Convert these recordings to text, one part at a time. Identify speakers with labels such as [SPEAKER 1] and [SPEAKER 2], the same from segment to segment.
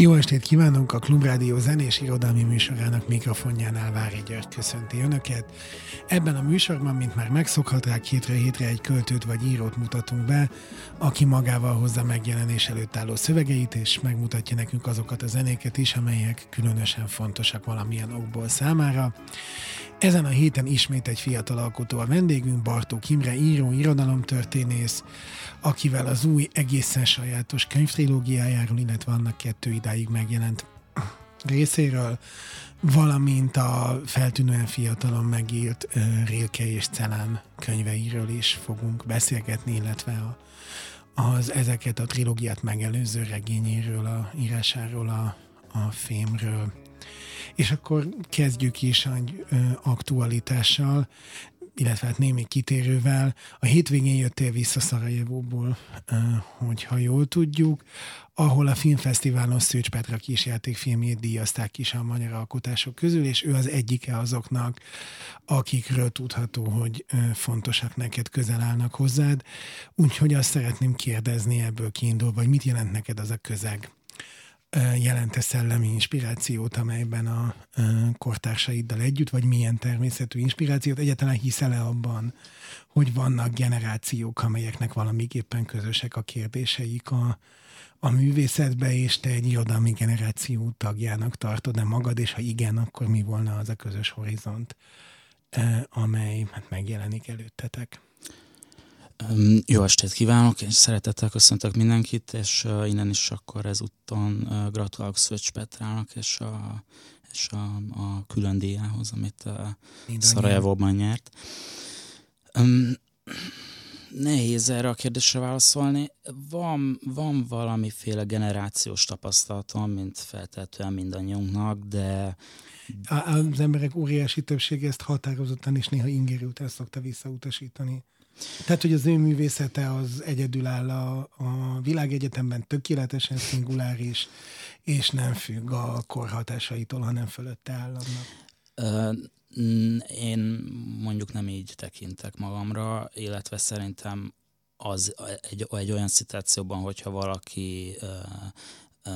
[SPEAKER 1] Jó estét kívánunk! A Klubrádió zenés irodalmi műsorának mikrofonjánál Vári György köszönti Önöket. Ebben a műsorban, mint már megszokhatták, hétre hétre egy költőt vagy írót mutatunk be, aki magával hozza megjelenés előtt álló szövegeit, és megmutatja nekünk azokat a zenéket is, amelyek különösen fontosak valamilyen okból számára. Ezen a héten ismét egy fiatal alkotó a vendégünk, Bartó Kimre, író, irodalomtörténész, akivel az új egészen sajátos könyvtrilógiájáról, illetve annak kettő idáig megjelent részéről, valamint a feltűnően fiatalon megírt uh, Rilke és Celán könyveiről is fogunk beszélgetni, illetve a, az ezeket a trilógiát megelőző regényéről, a írásáról, a, a fémről. És akkor kezdjük is egy aktualitással, illetve hát némi kitérővel. A hétvégén jöttél vissza Szarajevóból, hogyha jól tudjuk, ahol a filmfesztiválon Szőcs Petra kisjátékfilmjét díjazták is a magyar alkotások közül, és ő az egyike azoknak, akikről tudható, hogy fontosak neked, közel állnak hozzád. Úgyhogy azt szeretném kérdezni ebből kiindulva, vagy mit jelent neked az a közeg? Jelente szellemi inspirációt, amelyben a kortársaiddal együtt, vagy milyen természetű inspirációt, egyáltalán hiszel-e abban, hogy vannak generációk, amelyeknek valamiképpen közösek a kérdéseik a, a művészetbe, és te egy irodalmi generáció tagjának tartod-e magad, és ha igen, akkor mi volna az a közös horizont, amely hát megjelenik előttetek?
[SPEAKER 2] Jó estét kívánok, és szeretettel köszöntök mindenkit, és innen is akkor uh, gratulálok Szöcs Petrának és a, és a, a külön díjához, amit Szarajevóban nyert. Um, nehéz erre a kérdésre válaszolni. Van, van valamiféle generációs tapasztalatom, mint feltehetően mindannyiunknak, de
[SPEAKER 1] az emberek óriási többsége ezt határozottan és néha ingerű után szokta visszautasítani. Tehát, hogy az ő művészete az egyedül áll a, a világegyetemben tökéletesen szinguláris, és nem függ a korhatásaitól, hanem fölötte államnak.
[SPEAKER 2] Én mondjuk nem így tekintek magamra, illetve szerintem az egy, egy olyan szituációban, hogyha valaki uh, uh,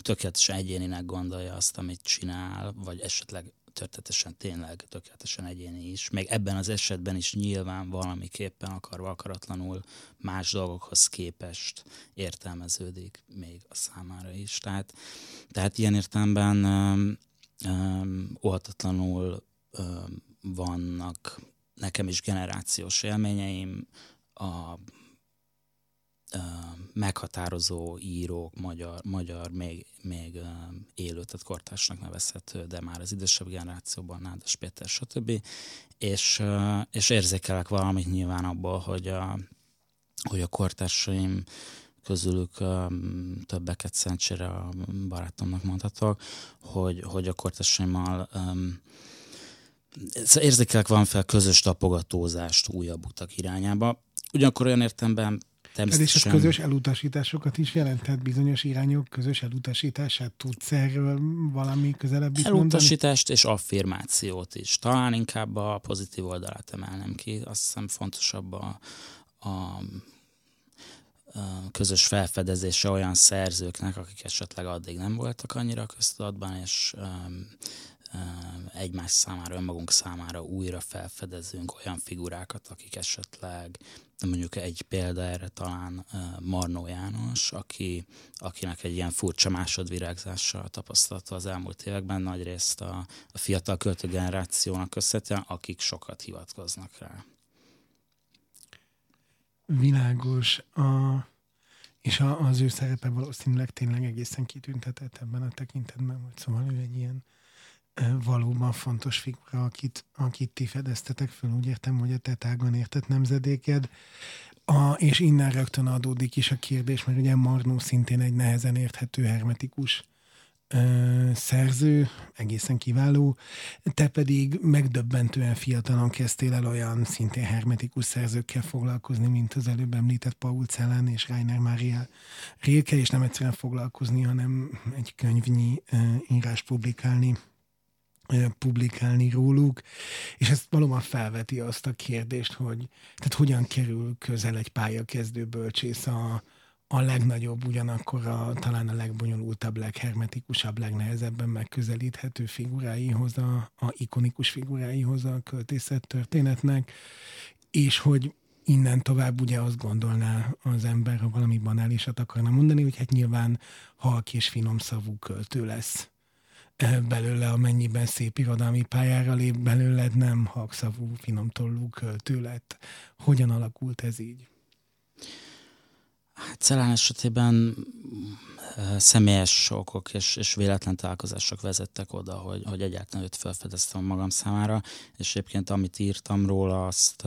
[SPEAKER 2] tökéletesen egyéninek gondolja azt, amit csinál, vagy esetleg történetesen tényleg tökéletesen egyéni is. Még ebben az esetben is nyilván valamiképpen akarva akaratlanul más dolgokhoz képest értelmeződik még a számára is. Tehát, tehát ilyen értelemben um, óhatatlanul vannak nekem is generációs élményeim, a meghatározó írók, magyar, magyar még, még élő, tehát kortársnak nevezhető, de már az idősebb generációban Nádas Péter, stb. És, és érzékelek valamit nyilván abból, hogy a, hogy a kortársaim közülük többeket szentsére a barátomnak mondhatok, hogy, hogy a kortársaimmal um, érzékelek valamiféle közös tapogatózást újabb utak irányába. Ugyanakkor olyan értemben
[SPEAKER 1] Természetesen. És ez közös elutasításokat is jelentett bizonyos irányok közös elutasítását? Tudsz erről valami közelebb is
[SPEAKER 2] Elutasítást mondani? és affirmációt is. Talán inkább a pozitív oldalát emelnem ki. Azt hiszem fontosabb a, a, a közös felfedezése olyan szerzőknek, akik esetleg addig nem voltak annyira köztudatban, és um, egymás számára, önmagunk számára újra felfedezünk olyan figurákat, akik esetleg mondjuk egy példa erre talán Marnó János, aki, akinek egy ilyen furcsa másodvirágzással tapasztalata az elmúlt években, nagyrészt a, a fiatal költő generációnak köszönhetően, akik sokat hivatkoznak rá.
[SPEAKER 1] Világos. A, és a, az ő szerepe valószínűleg tényleg egészen kitüntetett ebben a tekintetben, hogy szóval ő egy ilyen valóban fontos figura, akit, akit ti fedeztetek föl. Úgy értem, hogy a te tágon értett nemzedéked. A, és innen rögtön adódik is a kérdés, mert ugye Marnó szintén egy nehezen érthető hermetikus ö, szerző, egészen kiváló, te pedig megdöbbentően fiatalon kezdtél el olyan szintén hermetikus szerzőkkel foglalkozni, mint az előbb említett Paul Celan és Rainer Maria Rilke, és nem egyszerűen foglalkozni, hanem egy könyvnyi ö, írás publikálni publikálni róluk, és ez valóban felveti azt a kérdést, hogy tehát hogyan kerül közel egy pályakezdő bölcsész a, a legnagyobb, ugyanakkor a, talán a legbonyolultabb, leghermetikusabb, legnehezebben megközelíthető figuráihoz, a, a ikonikus figuráihoz a költészet történetnek, és hogy innen tovább ugye azt gondolná az ember, ha valami banálisat akarna mondani, hogy hát nyilván halk és finom szavú költő lesz belőle, amennyiben szép irodalmi pályára lép belőled, nem halkszavú, finomtollú költő lett. Hogyan alakult ez így?
[SPEAKER 2] Hát Szelán esetében személyes okok és, és véletlen találkozások vezettek oda, hogy, hogy egyáltalán őt felfedeztem magam számára, és egyébként amit írtam róla, azt,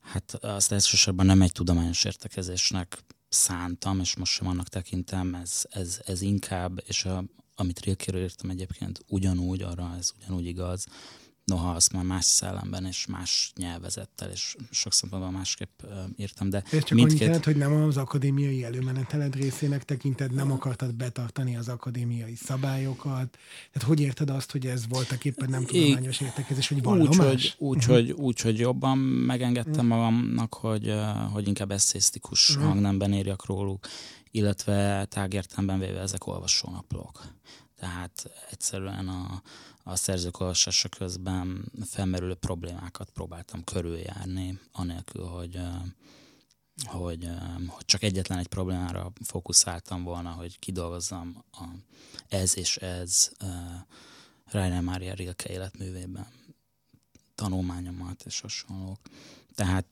[SPEAKER 2] hát azt elsősorban nem egy tudományos értekezésnek szántam, és most sem annak tekintem, ez, ez, ez inkább, és a, amit Rilkéről írtam egyébként ugyanúgy, arra ez ugyanúgy igaz, noha azt már más szellemben és más nyelvezettel és sok szempontból másképp írtam. De
[SPEAKER 1] Ez csak mindkét... annyit hogy nem az akadémiai előmeneteled részének tekinted, nem akartad betartani az akadémiai szabályokat. Tehát hogy érted azt, hogy ez voltak éppen nem tudományos értekezés, hogy vallomás? Úgy, hogy,
[SPEAKER 2] úgy, uh-huh. hogy, úgy, hogy jobban megengedtem uh-huh. magamnak, hogy, hogy inkább eszésztikus uh-huh. hangnemben írjak róluk, illetve tágértelemben véve ezek olvasónaplók. Tehát egyszerűen a, a szerzők olvasása közben felmerülő problémákat próbáltam körüljárni, anélkül, hogy, hogy, hogy csak egyetlen egy problémára fókuszáltam volna, hogy kidolgozzam a ez és ez Rainer Mária Rilke életművében tanulmányomat és hasonlók. Tehát,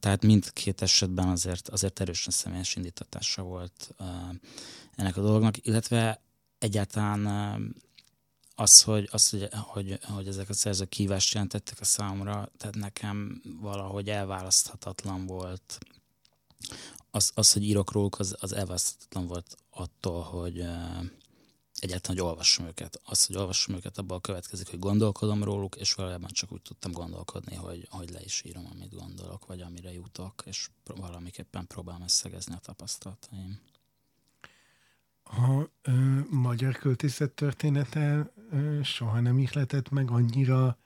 [SPEAKER 2] tehát mindkét esetben azért, azért erősen személyes indítatása volt ennek a dolognak, illetve egyáltalán az, hogy, az, hogy, hogy, hogy ezek a szerzők kívást jelentettek a számomra, tehát nekem valahogy elválaszthatatlan volt. Az, az hogy írok róluk, az, az elválaszthatatlan volt attól, hogy egyáltalán, hogy olvassam őket. Az, hogy olvassam őket, abból következik, hogy gondolkodom róluk, és valójában csak úgy tudtam gondolkodni, hogy, hogy le is írom, amit gondolok, vagy amire jutok, és valamiképpen próbálom összegezni a tapasztalataim
[SPEAKER 1] a ö, magyar költészet története ö, soha nem ihletett meg annyira,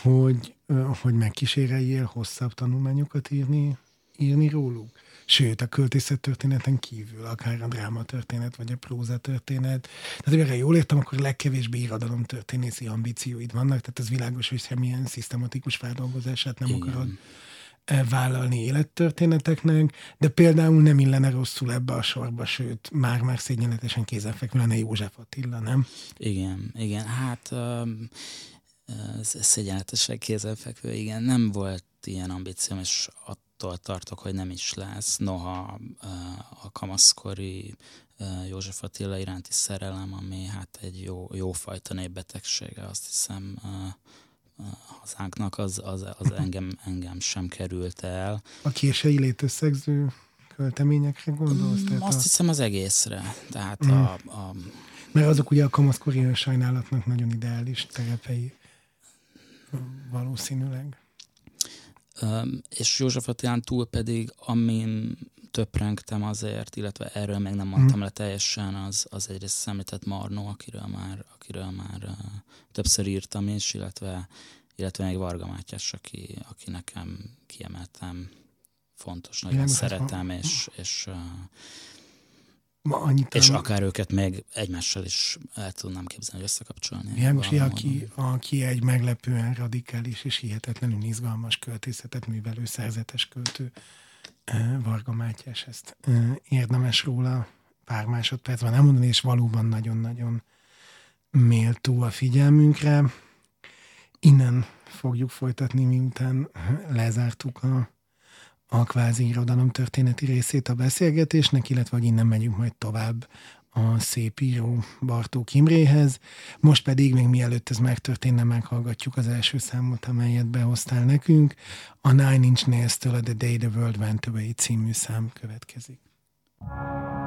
[SPEAKER 1] hogy, ö, hogy megkíséreljél hosszabb tanulmányokat írni, írni róluk. Sőt, a költészet történeten kívül, akár a dráma történet, vagy a próza történet. Tehát, ha jól értem, akkor legkevésbé irodalom történészi ambícióid vannak, tehát ez világos, hogy semmilyen szisztematikus feldolgozását nem Igen. akarod vállalni élettörténeteknek, de például nem illene rosszul ebbe a sorba, sőt, már-már szégyenletesen kézenfekvő lenne József Attila, nem?
[SPEAKER 2] Igen, igen, hát um, szégyenletesen kézenfekvő, igen, nem volt ilyen ambícióm, és attól tartok, hogy nem is lesz. Noha a kamaszkori József Attila iránti szerelem, ami hát egy jó, jó fajta népbetegsége, azt hiszem hazánknak, az, az, az engem, engem sem került el.
[SPEAKER 1] A kései létösszegző költeményekre gondolsz?
[SPEAKER 2] Mm, azt a... hiszem az egészre. Tehát mm. a, a...
[SPEAKER 1] Mert azok ugye a kamaszkori sajnálatnak nagyon ideális terepei valószínűleg.
[SPEAKER 2] És József Attilán túl pedig, amin töprengtem azért, illetve erről még nem mondtam mm. le teljesen, az, az egyrészt szemlített Marnó, akiről már, akiről már uh, többször írtam is, illetve, illetve még Varga Mátyás, aki, aki nekem kiemeltem fontos, nagyon nem, szeretem, ha... és, és uh, Ma annyit és akár őket még egymással is el tudnám képzelni, hogy összekapcsolni.
[SPEAKER 1] János, aki, aki egy meglepően radikális és hihetetlenül izgalmas költészetet művelő szerzetes költő, Varga Mátyás, ezt érdemes róla pár másodpercben elmondani, és valóban nagyon-nagyon méltó a figyelmünkre. Innen fogjuk folytatni, miután lezártuk a, a kvázi irodalom történeti részét a beszélgetésnek, illetve hogy innen megyünk majd tovább a szép író Bartók Imréhez. Most pedig, még mielőtt ez megtörténne, meghallgatjuk az első számot, amelyet behoztál nekünk. A Nine Inch Nails-től a The Day the World Went Away című szám következik. thank you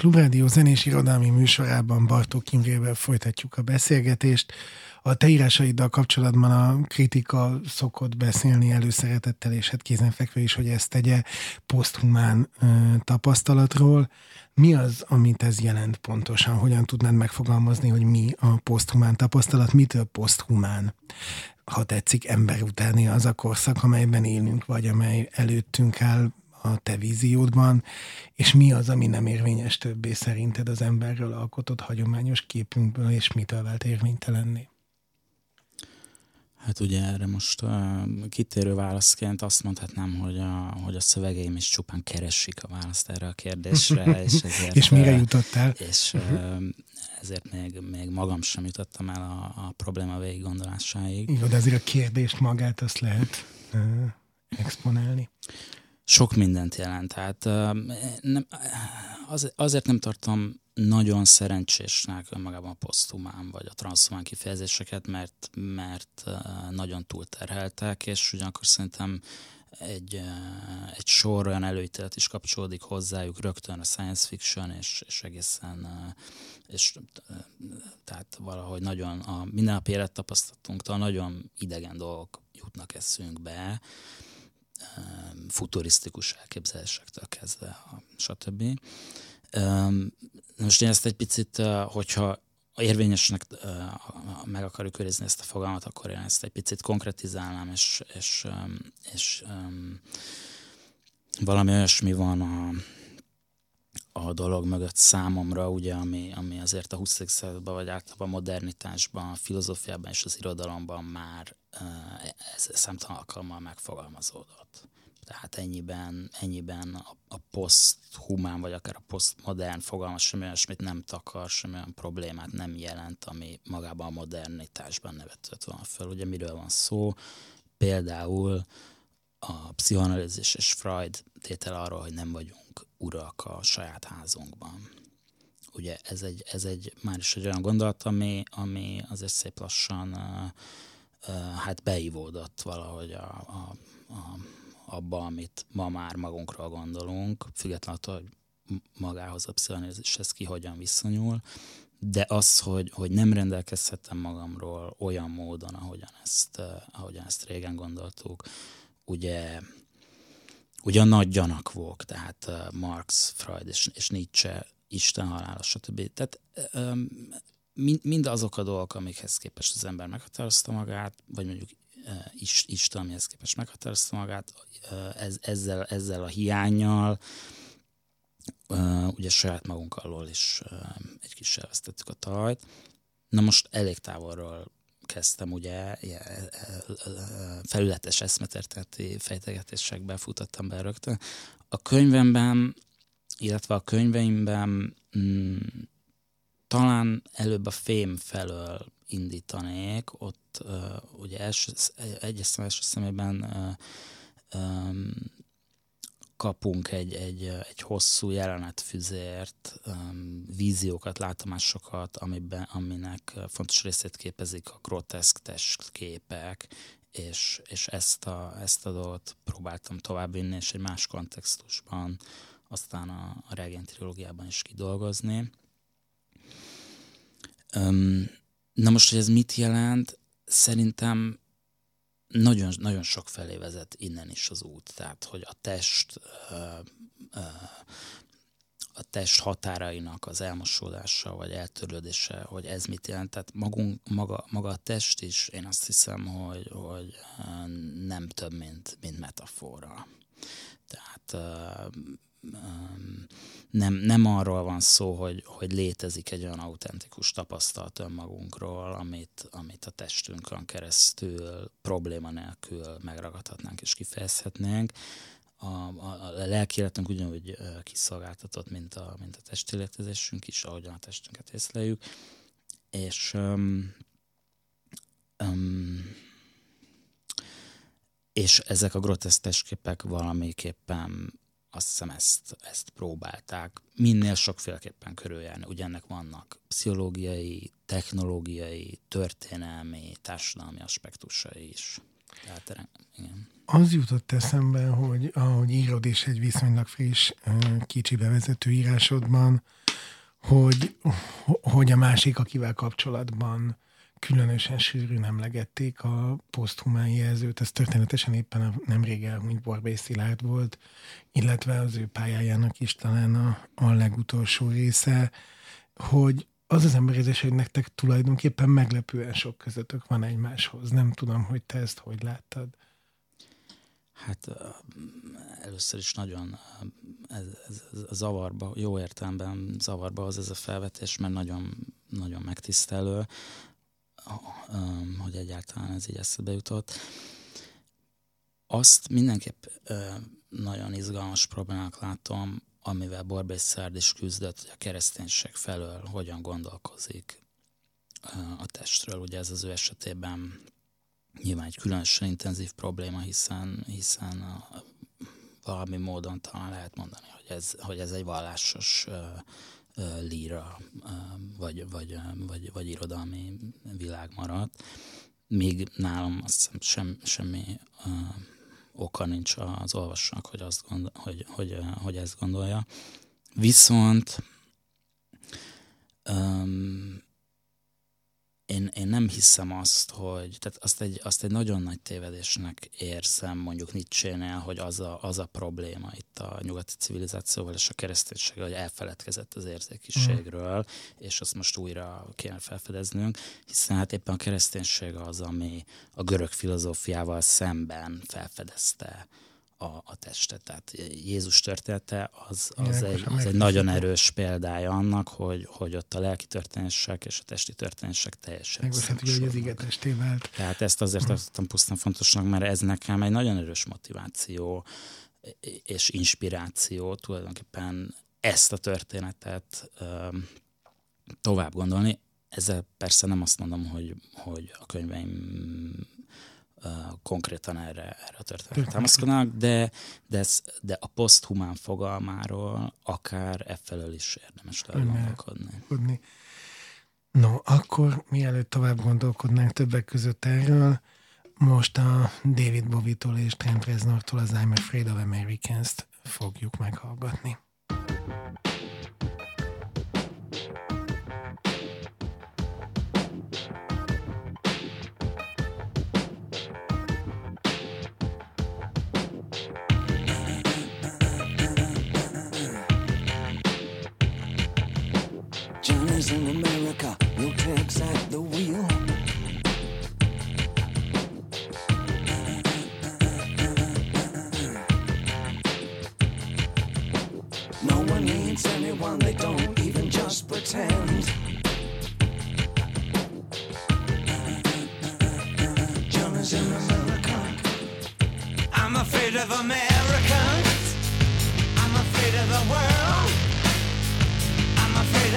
[SPEAKER 1] Klubrádió zenés irodalmi műsorában Bartók Imrével folytatjuk a beszélgetést. A te írásaiddal kapcsolatban a kritika szokott beszélni előszeretettel, és hát kézenfekvő is, hogy ezt tegye poszthumán ö, tapasztalatról. Mi az, amit ez jelent pontosan? Hogyan tudnád megfogalmazni, hogy mi a poszthumán tapasztalat? Mitől poszthumán? Ha tetszik, ember utáni az a korszak, amelyben élünk, vagy amely előttünk áll a te víziódban, és mi az, ami nem érvényes többé szerinted az emberről alkotott hagyományos képünkből, és mitől vált érvénytelenné?
[SPEAKER 2] Hát ugye erre most uh, kitérő válaszként azt mondhatnám, hogy a, hogy a szövegeim is csupán keresik a választ erre a kérdésre. És, ezért,
[SPEAKER 1] és mire jutottál?
[SPEAKER 2] És uh, ezért még, még magam sem jutottam el a, a probléma végig gondolásáig.
[SPEAKER 1] Jó, de azért a kérdést magát azt lehet uh, exponálni.
[SPEAKER 2] Sok mindent jelent. Tehát nem, az, azért nem tartom nagyon szerencsésnek önmagában a posztumán vagy a transzhumán kifejezéseket, mert, mert nagyon túlterheltek, és ugyanakkor szerintem egy, egy sor olyan előítélet is kapcsolódik hozzájuk rögtön a science fiction, és, és egészen, és tehát valahogy nagyon a mindennapi élettapasztalatunktól nagyon idegen dolgok jutnak eszünkbe, futurisztikus elképzelésektől kezdve, stb. Most én ezt egy picit, hogyha érvényesnek meg akarjuk őrizni ezt a fogalmat, akkor én ezt egy picit konkretizálnám, és, és, és valami olyasmi van a, a dolog mögött számomra, ugye, ami, ami azért a 20. században, vagy általában a modernitásban, a filozófiában és az irodalomban már ez számtalan alkalommal megfogalmazódott. Tehát ennyiben, ennyiben a, a post-humán, vagy akár a posztmodern fogalmas semmi olyasmit nem takar, semmi olyan problémát nem jelent, ami magában a modernitásban nevetett volna föl. Ugye miről van szó? Például a pszichoanalízis és Freud tétel arról, hogy nem vagyunk urak a saját házunkban. Ugye ez egy, ez egy már is egy olyan gondolat, ami, ami azért szép lassan uh, hát beivódott valahogy a, a, a abba, amit ma már magunkról gondolunk, függetlenül attól, hogy magához a pszichoanalízishez ki hogyan viszonyul, de az, hogy, hogy nem rendelkezhetem magamról olyan módon, ahogyan ezt, ahogyan ezt régen gondoltuk, ugye, a nagy gyanakvók, tehát Marx, Freud és, és Nietzsche, Isten halála, stb. Tehát um, mind, mind azok a dolgok, amikhez képest az ember meghatározta magát, vagy mondjuk is, Isten, amihez képest meghatározta magát, ez, ezzel, ezzel a hiányjal, ugye saját magunk alól is egy kis elvesztettük a talajt. Na most elég távolról kezdtem ugye felületes eszmetérteti fejtegetésekbe futottam be rögtön. A könyvemben, illetve a könyveimben mm, talán előbb a fém felől indítanék, ott uh, ugye első, egyes első szemében uh, um, kapunk egy, egy, egy hosszú jelenetfüzért, um, víziókat, látomásokat, amiben, aminek fontos részét képezik a groteszk testképek, és, és ezt, a, ezt a dolgot próbáltam továbbvinni, és egy más kontextusban aztán a, a regény trilógiában is kidolgozni. Na most, hogy ez mit jelent, szerintem nagyon, nagyon sok felé vezet innen is az út. Tehát, hogy a test a test határainak az elmosódása, vagy eltörlődése, hogy ez mit jelent. Tehát magunk, maga, maga a test is, én azt hiszem, hogy, hogy nem több, mint, mint metafora. Tehát nem, nem arról van szó, hogy, hogy létezik egy olyan autentikus tapasztalat önmagunkról, amit, amit a testünkön keresztül probléma nélkül megragadhatnánk és kifejezhetnénk. A, a, a lelki életünk ugyanúgy kiszolgáltatott, mint a, mint a testi létezésünk is, ahogyan a testünket észleljük. És um, um, és ezek a groteszk testképek valamiképpen azt hiszem ezt, ezt próbálták minél sokféleképpen körüljárni. Ugye ennek vannak pszichológiai, technológiai, történelmi, társadalmi aspektusai is. Tehát, igen.
[SPEAKER 1] Az jutott eszembe, hogy ahogy írod is egy viszonylag friss, kicsi bevezető írásodban, hogy, hogy a másik, akivel kapcsolatban különösen sűrűn emlegették a poszthumán jelzőt, ez történetesen éppen a nemrég elhunyt Borbély Szilárd volt, illetve az ő pályájának is talán a, a legutolsó része, hogy az az emberezés, hogy nektek tulajdonképpen meglepően sok közöttök van egymáshoz. Nem tudom, hogy te ezt hogy láttad.
[SPEAKER 2] Hát először is nagyon ez, ez, ez zavarba, jó értelemben zavarba az ez a felvetés, mert nagyon, nagyon megtisztelő, hogy egyáltalán ez így eszedbe jutott. Azt mindenképp nagyon izgalmas problémák látom, amivel Borbély Szárd is küzdött, hogy a kereszténység felől hogyan gondolkozik a testről. Ugye ez az ő esetében nyilván egy különösen intenzív probléma, hiszen, hiszen a, valami módon talán lehet mondani, hogy ez, hogy ez egy vallásos líra, vagy, vagy, vagy, vagy irodalmi világ maradt. Míg nálam azt hiszem sem, semmi oka nincs az olvasónak, hogy, azt gondol, hogy, hogy, hogy ezt gondolja. Viszont um, én, én nem hiszem azt, hogy, tehát azt egy, azt egy nagyon nagy tévedésnek érzem mondjuk Nietzsche-nél, hogy az a, az a probléma itt a nyugati civilizációval és a kereszténységgel, hogy elfeledkezett az érzékiségről, mm. és azt most újra kéne felfedeznünk, hiszen hát éppen a kereszténység az, ami a görög filozófiával szemben felfedezte a, a testet. Tehát Jézus története az, az, egy, az egy nagyon erős példája annak, hogy, hogy ott a lelki történések és a testi történések teljesen
[SPEAKER 1] Megveszhető, hogy az.
[SPEAKER 2] Tehát ezt azért hmm. tartottam pusztán fontosnak, mert ez nekem egy nagyon erős motiváció és inspiráció tulajdonképpen ezt a történetet um, tovább gondolni. Ezzel persze nem azt mondom, hogy, hogy a könyveim konkrétan erre, erre a történetre támaszkodnak, de, de, ez, de a poszthumán fogalmáról akár e felől is érdemes gondolkodni.
[SPEAKER 1] No, akkor mielőtt tovább gondolkodnánk többek között erről, most a David Bowie-tól és Trent Reznortól az I'm Afraid of Americans-t fogjuk meghallgatni. In America, no tricks at the wheel. No one needs anyone, they don't even just pretend. John is in America. I'm afraid of Americans. I'm afraid of the world.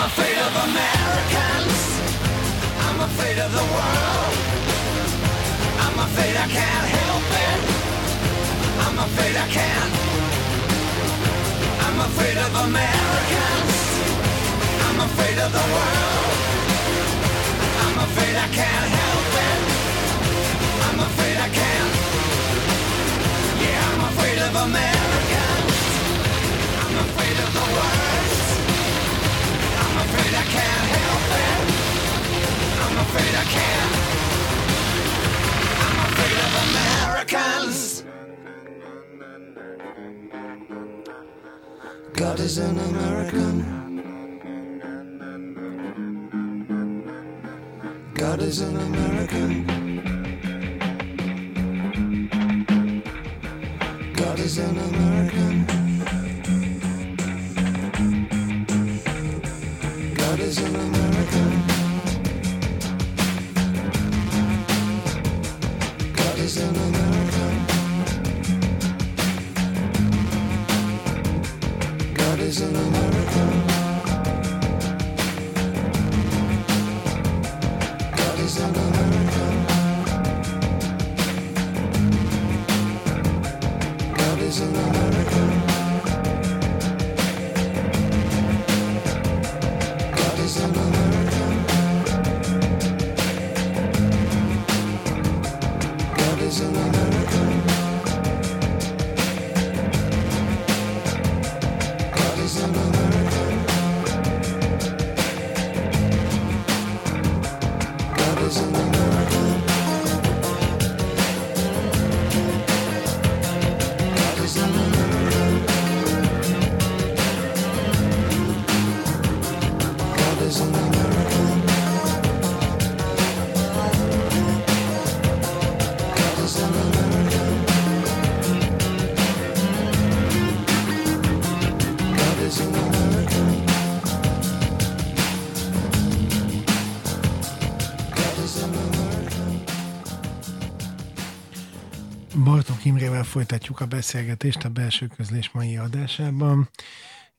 [SPEAKER 1] I'm afraid of Americans. I'm afraid of the world. I'm afraid I can't help it. I'm afraid I can't. I'm afraid of Americans. I'm afraid of the world. I'm afraid I can't help it. I'm afraid I can't.
[SPEAKER 3] Yeah, I'm afraid of Americans. I'm afraid of the worst. God is an American. God is an American.
[SPEAKER 1] Folytatjuk a beszélgetést a belső közlés mai adásában.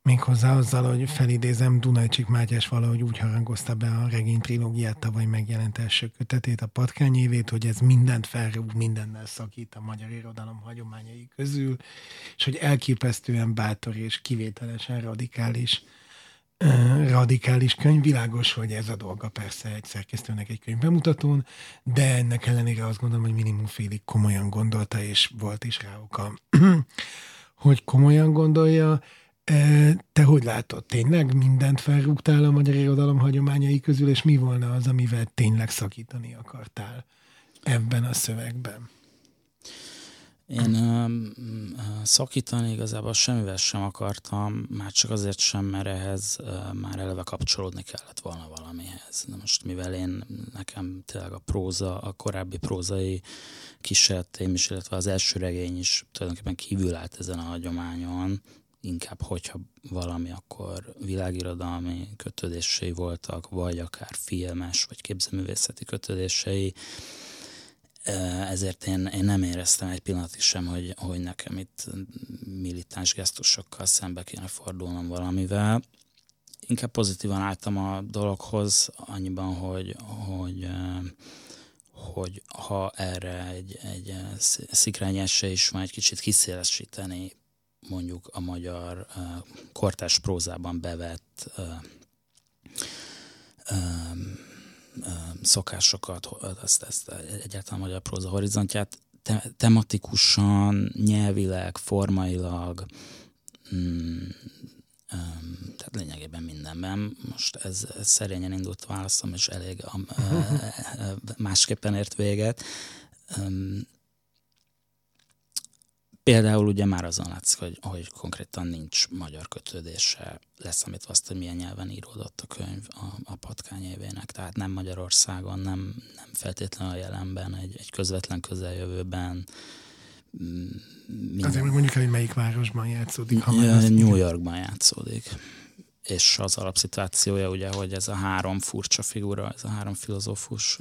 [SPEAKER 1] Méghozzá azzal, hogy felidézem, Dunajcsik Mátyás valahogy úgy harangozta be a regény trilógiát tavaly megjelent első kötetét, a patkány évét, hogy ez mindent felrúg, mindennel szakít a magyar irodalom hagyományai közül, és hogy elképesztően bátor és kivételesen radikális radikális könyv. Világos, hogy ez a dolga persze egy szerkesztőnek egy könyv bemutatón, de ennek ellenére azt gondolom, hogy minimum félig komolyan gondolta, és volt is rá oka, hogy komolyan gondolja. Te hogy látod? Tényleg mindent felrúgtál a magyar irodalom hagyományai közül, és mi volna az, amivel tényleg szakítani akartál ebben a szövegben?
[SPEAKER 2] Én um, szakítani igazából semmivel sem akartam, már csak azért sem, mert ehhez uh, már eleve kapcsolódni kellett volna valamihez. De most mivel én, nekem tényleg a próza, a korábbi prózai kísérleteim is, illetve az első regény is tulajdonképpen kívül állt ezen a hagyományon, inkább, hogyha valami, akkor világirodalmi kötődései voltak, vagy akár filmes, vagy képzőművészeti kötődései, ezért én, én nem éreztem egy pillanatig sem, hogy, hogy nekem itt militáns gesztusokkal szembe kéne fordulnom valamivel. Inkább pozitívan álltam a dologhoz, annyiban, hogy, hogy, hogy ha erre egy, egy szikrány is van egy kicsit kiszélesíteni mondjuk a magyar kortás prózában bevett szokásokat, ezt, ezt egyáltalán a magyar próza horizontját te, tematikusan, nyelvileg, formailag, mm, tehát lényegében mindenben. Most ez, ez szerényen indult válaszom, és elég um, másképpen ért véget. Um, Például ugye már azon látszik, hogy, hogy konkrétan nincs magyar kötődése, leszámítva azt, hogy milyen nyelven íródott a könyv a, a patkány évének. Tehát nem Magyarországon, nem, nem feltétlenül a jelenben, egy, egy közvetlen közeljövőben.
[SPEAKER 1] Mm, minden... Azért meg mondjuk el, hogy melyik városban játszódik. Ha
[SPEAKER 2] New Yorkban játszódik. És az alapszituációja ugye, hogy ez a három furcsa figura, ez a három filozófus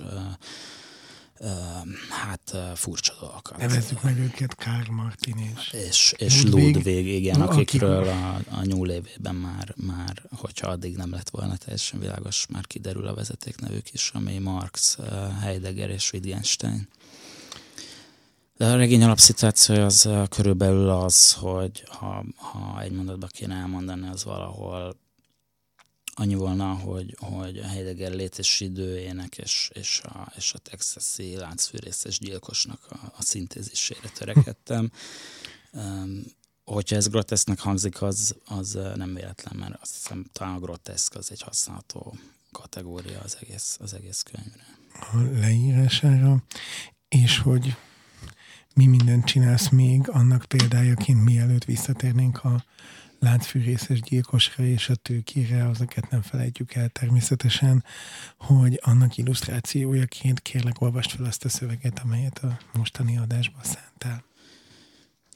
[SPEAKER 2] hát furcsa dolgokat.
[SPEAKER 1] Nevezzük meg őket Karl Martin és,
[SPEAKER 2] és, és Ludwig, Ludwig igen, akikről a, a nyúlévében már, már, hogyha addig nem lett volna teljesen világos, már kiderül a vezetéknevük is, ami Marx, Heidegger és Wittgenstein. De a regény alapszituációja az körülbelül az, hogy ha, ha egy mondatba kéne elmondani, az valahol annyi volna, hogy, hogy a Heidegger létes időjének és, és, a, és a texasi láncfűrészes gyilkosnak a, a szintézisére törekedtem. Um, hogyha ez grotesznek hangzik, az, az nem véletlen, mert azt hiszem talán a groteszk az egy használható kategória az egész, az egész könyvre.
[SPEAKER 1] A leírására, és hogy mi mindent csinálsz még annak példájaként, mielőtt visszatérnénk a láncfűrészes gyilkosra és a tőkére, azokat nem felejtjük el természetesen, hogy annak illusztrációjaként kérlek olvast fel azt a szöveget, amelyet a mostani adásban szántál.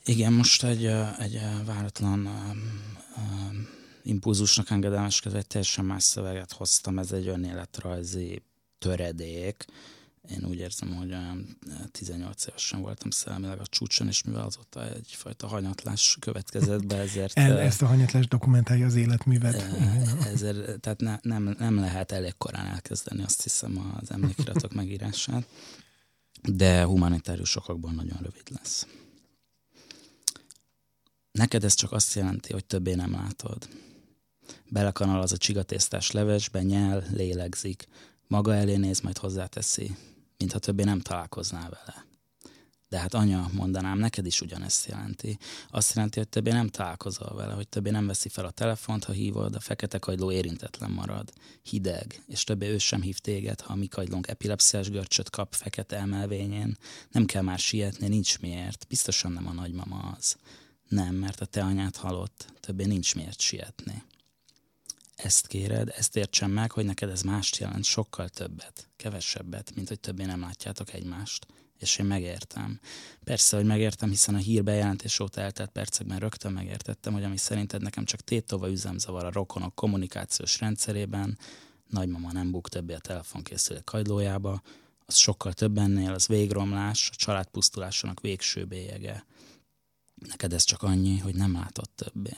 [SPEAKER 2] Igen, most egy, egy váratlan impulzusnak engedelmeskedve egy teljesen más szöveget hoztam, ez egy önéletrajzi töredék, én úgy érzem, hogy olyan 18 évesen voltam szellemileg a csúcson, és mivel azóta egyfajta hanyatlás következett be, ezért...
[SPEAKER 1] El, ezt a hanyatlás dokumentálja az életművet.
[SPEAKER 2] Ezért, tehát ne, nem, nem lehet elég korán elkezdeni, azt hiszem, az emlékiratok megírását, de humanitárius sokakból nagyon rövid lesz. Neked ez csak azt jelenti, hogy többé nem látod. Belekanal az a csigatésztás levesbe, nyel, lélegzik, maga elé néz, majd hozzáteszi mintha többé nem találkoznál vele. De hát anya, mondanám, neked is ugyanezt jelenti. Azt jelenti, hogy többé nem találkozol vele, hogy többé nem veszi fel a telefont, ha hívod, a fekete kagyló érintetlen marad. Hideg, és többé ő sem hív téged, ha a mi kagylónk epilepsziás görcsöt kap fekete emelvényén. Nem kell már sietni, nincs miért. Biztosan nem a nagymama az. Nem, mert a te anyát halott, többé nincs miért sietni ezt kéred, ezt értsem meg, hogy neked ez mást jelent, sokkal többet, kevesebbet, mint hogy többé nem látjátok egymást. És én megértem. Persze, hogy megértem, hiszen a hír bejelentés óta eltelt percekben rögtön megértettem, hogy ami szerinted nekem csak tétova üzemzavar a rokonok kommunikációs rendszerében, nagymama nem buk többé a telefonkészülék kagylójába, az sokkal több ennél, az végromlás, a család pusztulásának végső bélyege. Neked ez csak annyi, hogy nem látod többé.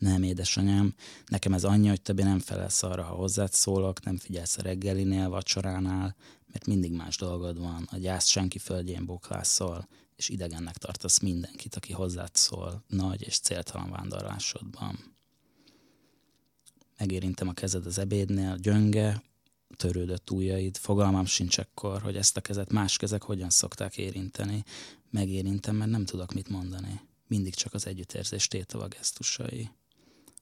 [SPEAKER 2] Nem, édesanyám, nekem ez annyi, hogy többé nem felelsz arra, ha hozzád szólok, nem figyelsz a reggelinél, vacsoránál, mert mindig más dolgod van. A gyász senki földjén boklászol, és idegennek tartasz mindenkit, aki hozzád szól nagy és céltalan vándorlásodban. Megérintem a kezed az ebédnél, gyönge, törődött ujjaid, fogalmam sincs ekkor, hogy ezt a kezet más kezek hogyan szokták érinteni. Megérintem, mert nem tudok mit mondani. Mindig csak az együttérzés tétova gesztusai.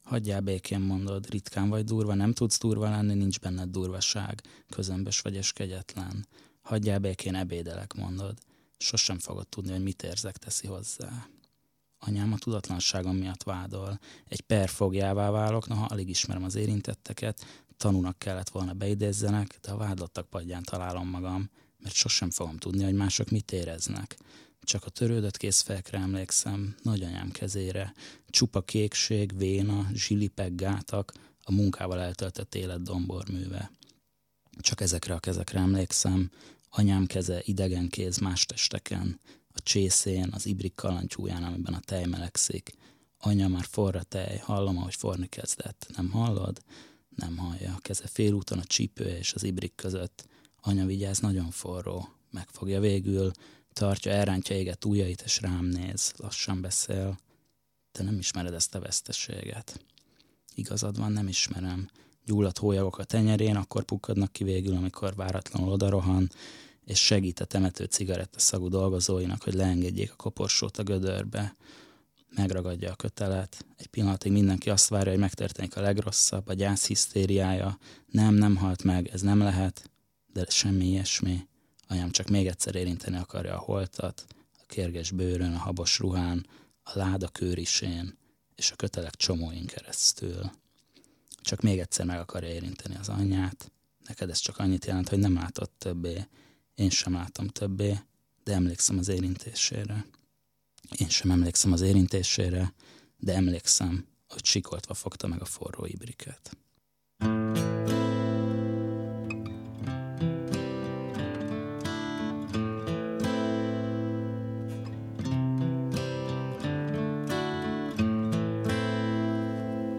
[SPEAKER 2] Hagyjál békén, mondod, ritkán vagy durva, nem tudsz durva lenni, nincs benned durvaság, közömbös vagy és kegyetlen. Hagyjál békén, ebédelek, mondod. Sosem fogod tudni, hogy mit érzek, teszi hozzá. Anyám a tudatlanságom miatt vádol. Egy per fogjává válok, noha alig ismerem az érintetteket, tanúnak kellett volna beidézzenek, de a vádlottak padján találom magam, mert sosem fogom tudni, hogy mások mit éreznek. Csak a törődött készfejekre emlékszem, nagyanyám kezére, csupa kékség, véna, zsilipek, gátak, a munkával eltöltött élet domborműve. Csak ezekre a kezekre emlékszem, anyám keze idegen kéz más testeken, a csészén, az ibrik kalantyúján, amiben a tej melegszik. Anya már forra tej, hallom, ahogy forni kezdett. Nem hallod? Nem hallja. Keze félúton a csípő és az ibrik között. Anya vigyáz, nagyon forró. Megfogja végül, tartja, elrántja éget ujjait, és rám néz, lassan beszél. Te nem ismered ezt a veszteséget. Igazad van, nem ismerem. Gyulladt hólyagok a tenyerén, akkor pukkadnak ki végül, amikor váratlanul odarohan, és segít a temető cigaretta szagú dolgozóinak, hogy leengedjék a koporsót a gödörbe. Megragadja a kötelet. Egy pillanatig mindenki azt várja, hogy megtörténik a legrosszabb, a gyász hisztériája. Nem, nem halt meg, ez nem lehet, de semmi ilyesmi. Anyám csak még egyszer érinteni akarja a holtat, a kérges bőrön, a habos ruhán, a láda kőrisén és a kötelek csomóin keresztül. Csak még egyszer meg akarja érinteni az anyját. Neked ez csak annyit jelent, hogy nem látott többé. Én sem látom többé, de emlékszem az érintésére. Én sem emlékszem az érintésére, de emlékszem, hogy sikoltva fogta meg a forró ibriket.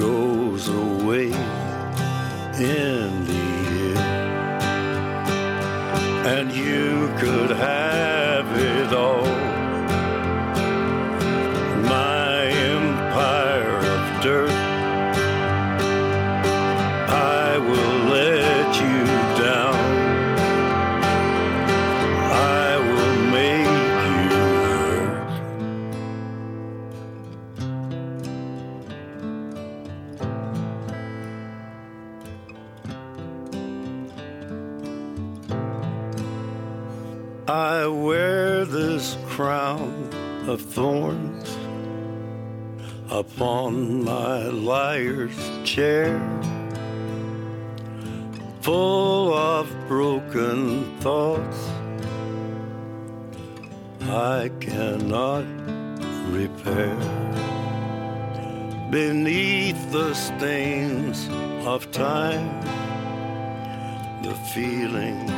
[SPEAKER 4] goes away in the end. And you could have it all. Chair, full of broken thoughts I cannot repair. Beneath the stains of time, the feelings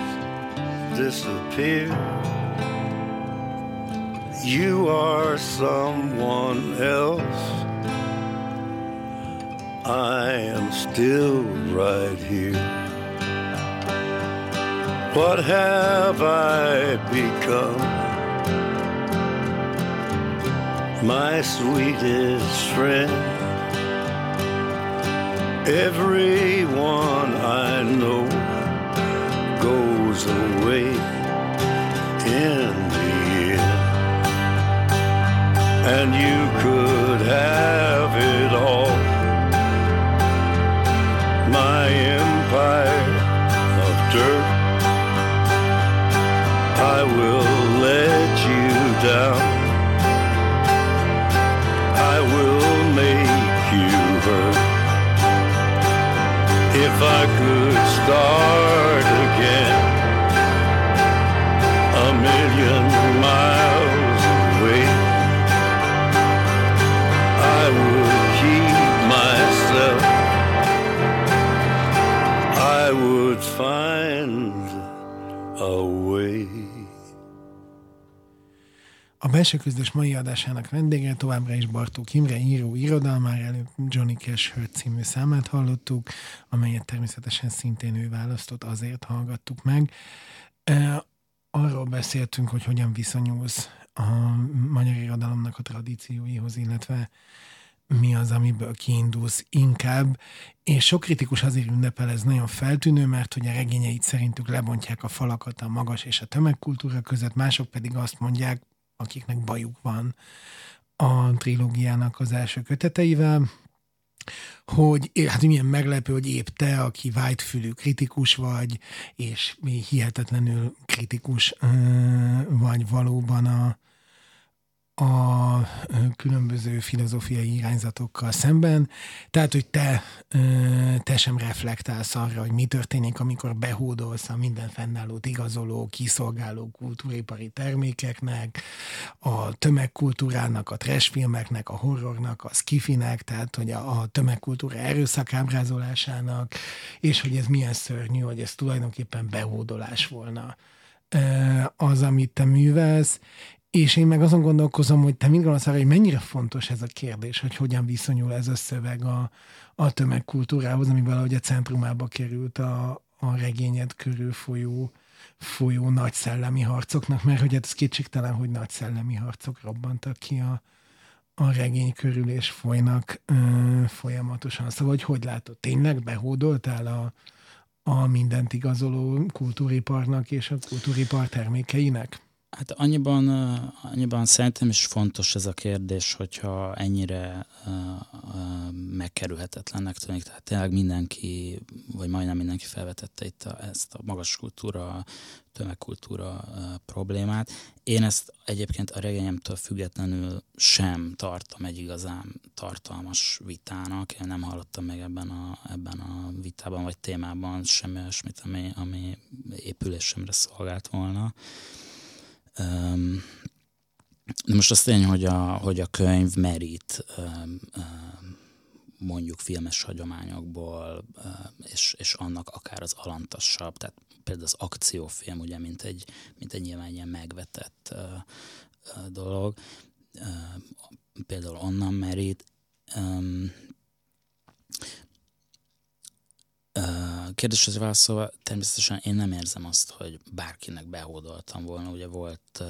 [SPEAKER 4] disappear. You are someone else. I am still right here. What have I become? My sweetest friend. Everyone I know goes away in the end. And you could have
[SPEAKER 1] belső közös mai adásának vendége továbbra is Bartók Imre író irodalmár előbb Johnny Cash Hurt című számát hallottuk, amelyet természetesen szintén ő választott, azért hallgattuk meg. Arról beszéltünk, hogy hogyan viszonyulsz a magyar irodalomnak a tradícióihoz, illetve mi az, amiből kiindulsz inkább, és sok kritikus azért ünnepel, ez nagyon feltűnő, mert hogy a regényeit szerintük lebontják a falakat a magas és a tömegkultúra között, mások pedig azt mondják, akiknek bajuk van a trilógiának az első köteteivel, hogy hát milyen meglepő, hogy épp te, aki vágyfülű kritikus vagy, és mi hihetetlenül kritikus vagy valóban a, a különböző filozófiai irányzatokkal szemben. Tehát, hogy te, te sem reflektálsz arra, hogy mi történik, amikor behódolsz a minden fennállót igazoló, kiszolgáló kultúripari termékeknek, a tömegkultúrának, a trashfilmeknek, a horrornak, a skifinek, tehát, hogy a, a tömegkultúra erőszakábrázolásának, és hogy ez milyen szörnyű, hogy ez tulajdonképpen behódolás volna az, amit te művelsz, és én meg azon gondolkozom, hogy te mit gondolsz hogy mennyire fontos ez a kérdés, hogy hogyan viszonyul ez a szöveg a, a tömegkultúrához, ami valahogy a centrumába került a, a regényed körül folyó, folyó nagy szellemi harcoknak, mert hogy hát ez kétségtelen, hogy nagy szellemi harcok robbantak ki a, a regény körül, és folynak ö, folyamatosan. Szóval, hogy hogy látod, tényleg behódoltál a, a mindent igazoló kultúriparnak és a kultúripar termékeinek?
[SPEAKER 2] Hát annyiban, annyiban szerintem is fontos ez a kérdés, hogyha ennyire uh, uh, megkerülhetetlennek tűnik. Tehát tényleg mindenki, vagy majdnem mindenki felvetette itt a, ezt a magas kultúra, tömegkultúra problémát. Én ezt egyébként a regényemtől függetlenül sem tartom egy igazán tartalmas vitának. Én nem hallottam meg ebben a, ebben a vitában vagy témában semmi olyasmit, ami, ami épülésemre szolgált volna. Um, de most az tény, hogy a, hogy a könyv merít um, um, mondjuk filmes hagyományokból, és, és annak akár az alantassabb, tehát például az akciófilm, ugye, mint egy, mint egy nyilván ilyen megvetett dolog, például onnan merít. Um, Kérdéshez válaszolva, természetesen én nem érzem azt, hogy bárkinek behódoltam volna. Ugye volt,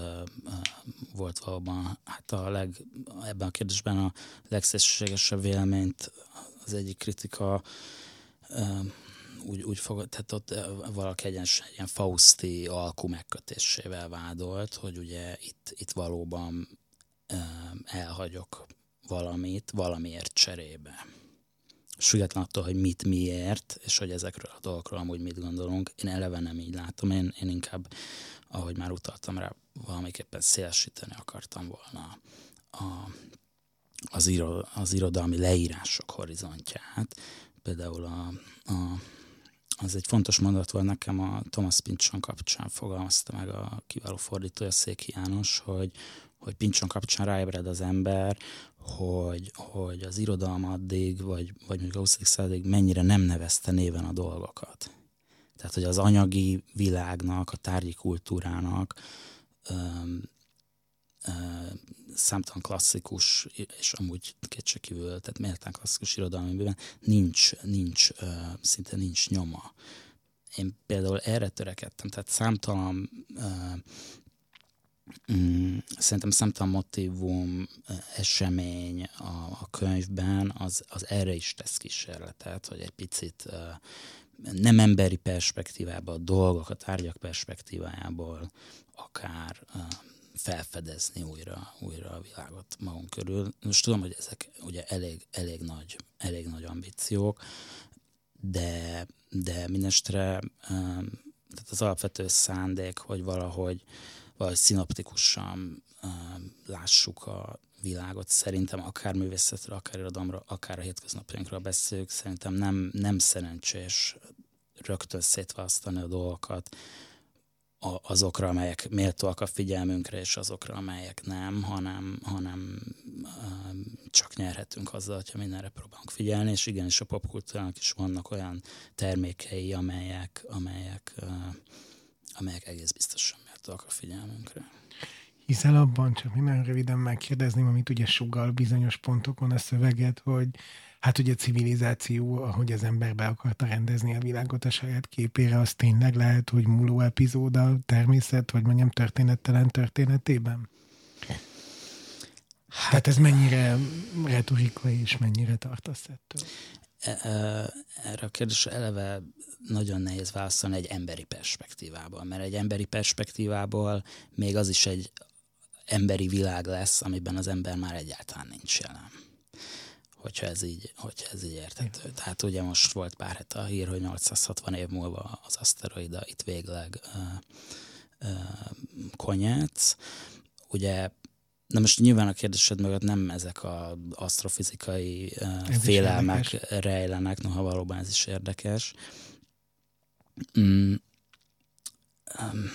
[SPEAKER 2] volt valóban, hát a leg, ebben a kérdésben a legszélsőségesebb véleményt az egyik kritika úgy, úgy fogad, tehát ott valaki egyenesen ilyen Fausti alkú megkötésével vádolt, hogy ugye itt, itt valóban elhagyok valamit valamiért cserébe független attól, hogy mit miért, és hogy ezekről a dolgokról amúgy mit gondolunk, én eleve nem így látom, én, én inkább, ahogy már utaltam rá, valamiképpen szélesíteni akartam volna a, az, iro, az irodalmi leírások horizontját. Például a, a, az egy fontos mondat volt nekem a Thomas Pynchon kapcsán fogalmazta meg a kiváló fordítója Széki János, hogy, hogy Pynchon kapcsán ráébred az ember, hogy, hogy az irodalom addig, vagy, vagy mondjuk a 20. századig mennyire nem nevezte néven a dolgokat. Tehát, hogy az anyagi világnak, a tárgyi kultúrának öm, öm, számtalan klasszikus, és amúgy kétségkívül, tehát méltán klasszikus irodalmi nincs, nincs, öm, szinte nincs nyoma. Én például erre törekedtem, tehát számtalan Mm, szerintem számtalan motivum, esemény a, a könyvben az, az erre is tesz kísérletet, hogy egy picit nem emberi perspektívából, a dolgok, a tárgyak perspektívájából akár felfedezni újra, újra a világot magunk körül. Most tudom, hogy ezek ugye elég, elég, nagy, elég nagy ambíciók, de, de mindestre tehát az alapvető szándék, hogy valahogy vagy szinoptikusan uh, lássuk a világot. Szerintem akár művészetről, akár irodalomról, akár a hétköznapjainkról beszéljük, szerintem nem, nem szerencsés rögtön szétválasztani a dolgokat azokra, amelyek méltóak a figyelmünkre, és azokra, amelyek nem, hanem, hanem uh, csak nyerhetünk azzal, hogyha mindenre próbálunk figyelni, és igenis a popkultúrának is vannak olyan termékei, amelyek, amelyek, uh, amelyek egész biztosan rámutattak a figyelmünkre.
[SPEAKER 1] Hiszel abban, csak nagyon röviden megkérdezném, amit ugye sugal bizonyos pontokon a szöveget, hogy hát ugye a civilizáció, ahogy az ember be akarta rendezni a világot a saját képére, az tényleg lehet, hogy múló epizód a természet, vagy mondjam történettelen történetében? Hát, Tehát ez mennyire retorikai és mennyire tartasz ettől?
[SPEAKER 2] E, e, erre a kérdésre eleve nagyon nehéz válaszolni egy emberi perspektívából, mert egy emberi perspektívából még az is egy emberi világ lesz, amiben az ember már egyáltalán nincs jelen. Hogyha ez így, hogyha ez így érthető. Tehát ugye most volt pár hete a hír, hogy 860 év múlva az aszteroida itt végleg uh, uh, konyec. Ugye Na most nyilván a kérdésed mögött nem ezek az asztrofizikai uh, félelmek rejlenek, noha valóban ez is érdekes. Mm. Um,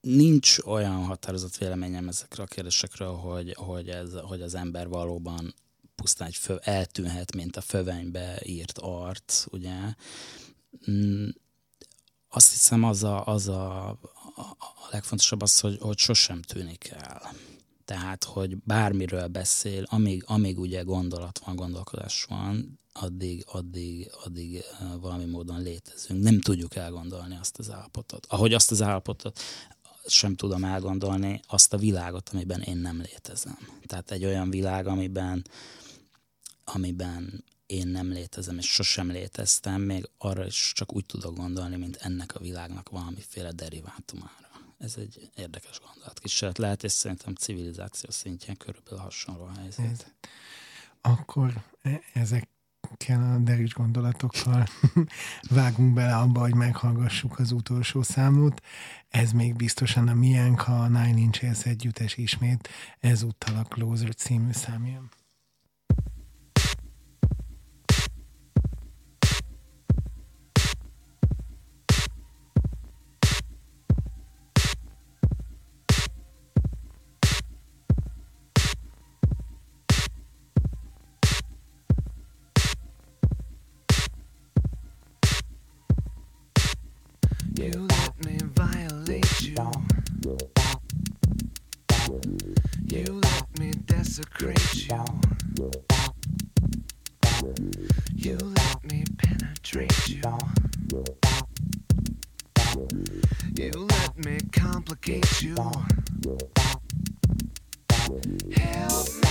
[SPEAKER 2] nincs olyan határozott véleményem ezekről a kérdésekről, hogy, hogy, ez, hogy az ember valóban pusztán egy fő, eltűnhet, mint a fövenybe írt arc, ugye. Mm, azt hiszem az a, az a, a legfontosabb az, hogy, hogy sosem tűnik el. Tehát, hogy bármiről beszél, amíg, amíg ugye gondolat van, gondolkodás van, addig, addig, addig valami módon létezünk. Nem tudjuk elgondolni azt az állapotot. Ahogy azt az állapotot sem tudom elgondolni, azt a világot, amiben én nem létezem. Tehát egy olyan világ, amiben, amiben én nem létezem, és sosem léteztem, még arra is csak úgy tudok gondolni, mint ennek a világnak valamiféle derivátumára. Ez egy érdekes gondolatkísérlet lehet, és szerintem civilizáció szintjén körülbelül hasonló a helyzet.
[SPEAKER 5] Akkor e- ezekkel a derűs gondolatokkal vágunk bele abba, hogy meghallgassuk az utolsó számot. Ez még biztosan a miénk, ha a Nine Inches együttes ismét ezúttal a Closer című szám. do. You let me violate you. You let me desecrate you. You let me penetrate you. You let me complicate you. Help me.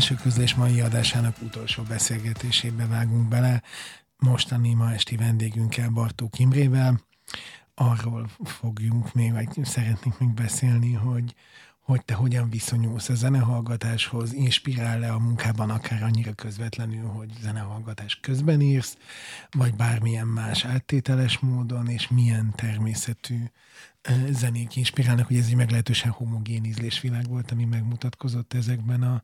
[SPEAKER 5] Belső közlés mai adásának utolsó beszélgetésébe vágunk bele. Mostani ma esti vendégünkkel, Bartó Kimrével. Arról fogjunk még, vagy szeretnénk még beszélni, hogy, hogy te hogyan viszonyulsz a zenehallgatáshoz, inspirál-e a munkában akár annyira közvetlenül, hogy zenehallgatás közben írsz, vagy bármilyen más áttételes módon, és milyen természetű zenék inspirálnak, hogy ez egy meglehetősen homogén ízlésvilág volt, ami megmutatkozott ezekben a,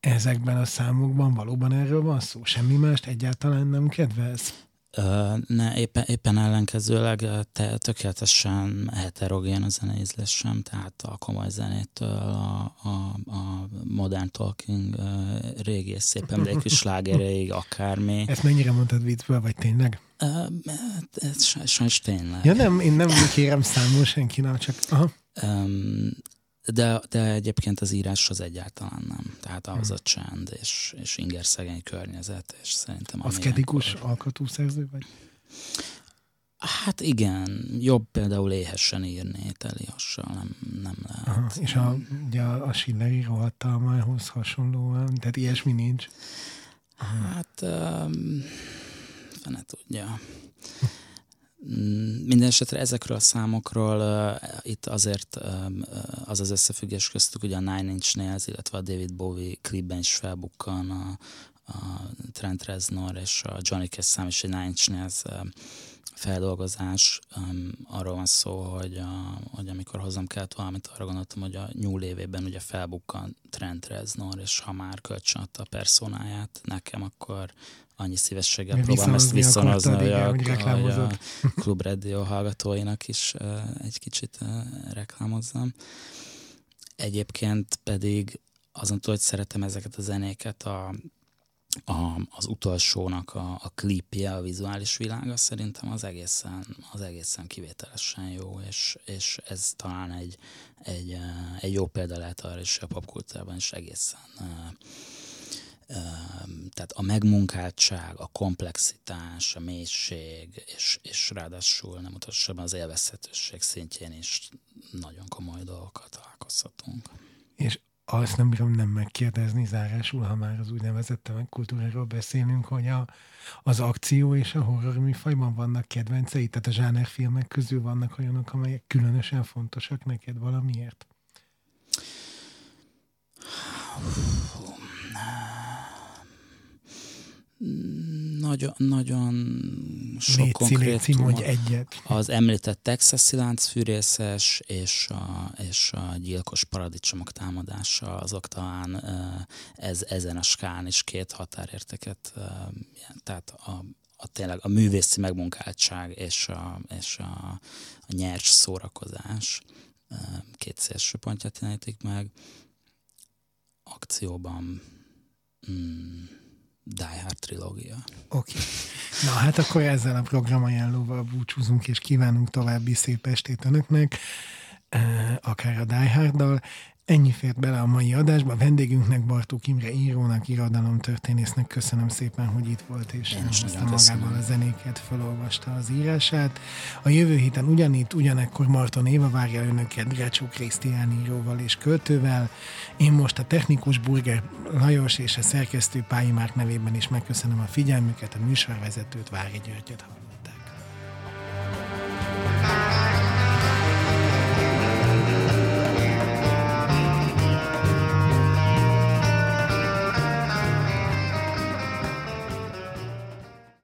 [SPEAKER 5] ezekben a számokban valóban erről van szó? Semmi mást egyáltalán nem kedvelsz?
[SPEAKER 2] Ö, ne, éppen, éppen ellenkezőleg te, tökéletesen heterogén a zeneízlésem, tehát a komoly zenétől a, a, a modern talking régi és szép emlékű slágereig, akármi.
[SPEAKER 1] Ezt mennyire mondtad viccből, vagy tényleg?
[SPEAKER 2] Ö, ez sajnos tényleg.
[SPEAKER 1] Ja nem, én nem kérem számol senkinek, csak aha.
[SPEAKER 2] Um, de, de egyébként az írás az egyáltalán nem. Tehát ahhoz a csend és, és ingerszegény környezet, és szerintem...
[SPEAKER 1] Az kedikus alkotó szerző vagy?
[SPEAKER 2] Hát igen, jobb például éhesen írni Eliassal, nem, nem lehet.
[SPEAKER 1] Aha, és a, ugye a Schilleri rohadtalmához hasonlóan, tehát ilyesmi nincs?
[SPEAKER 2] Hát, um, fene tudja. Mm, minden esetre ezekről a számokról uh, itt azért um, az az összefüggés köztük, ugye a Nine Inch Nails, illetve a David Bowie klipben is felbukkan a, a Trent Reznor és a Johnny szám is egy Nine Inch Nails uh, feldolgozás. Um, arról van szó, hogy, a, hogy amikor hozzam kellett valamit, arra gondoltam, hogy a nyúl évében ugye felbukkan Trent Reznor, és ha már kölcsönadta a personáját nekem, akkor annyi szívességgel Mi próbálom ezt viszonozni, hogy, a, hogy a Club Radio hallgatóinak is egy kicsit reklámozzam. Egyébként pedig azon túl, hogy szeretem ezeket a zenéket, a, a, az utolsónak a, a klipje, a vizuális világa szerintem az egészen, az egészen kivételesen jó, és, és ez talán egy, egy, egy jó példa lehet arra is, a popkultúrában is egészen tehát a megmunkáltság, a komplexitás, a mélység, és, és ráadásul nem utolsóban az élvezhetőség szintjén is nagyon komoly dolgokat találkozhatunk.
[SPEAKER 1] És azt nem bírom nem megkérdezni zárásul, ha már az úgynevezett kultúráról beszélünk, hogy a, az akció és a horror műfajban vannak kedvencei, tehát a zsánerfilmek közül vannak olyanok, amelyek különösen fontosak neked valamiért?
[SPEAKER 2] Nagyon, nagyon sok
[SPEAKER 1] léci,
[SPEAKER 2] konkrétum.
[SPEAKER 1] Léci, egyet.
[SPEAKER 2] Az említett texasi láncfűrészes és a, és a gyilkos paradicsomok támadása, azok talán ez, ezen a skán is két határérteket, tehát a, a tényleg a művészi megmunkáltság és a, és a, a nyers szórakozás két szélső pontját jelenítik meg. Akcióban mm, Die Hard trilógia.
[SPEAKER 1] Oké. Okay. Na hát akkor ezzel a programajánlóval búcsúzunk, és kívánunk további szép estét önöknek, eh, akár a Die Hard-dal. Ennyi fért bele a mai adásba. Vendégünknek, Bartók Imre írónak, irodalomtörténésznek köszönöm szépen, hogy itt volt, és aztán magával a zenéket felolvasta az írását. A jövő héten ugyanitt, ugyanekkor Marton Éva várja önöket Grácsó Krisztián íróval és költővel. Én most a technikus Burger Lajos és a szerkesztő Pályi Márk nevében is megköszönöm a figyelmüket, a műsorvezetőt, Vári Györgyöt hallom.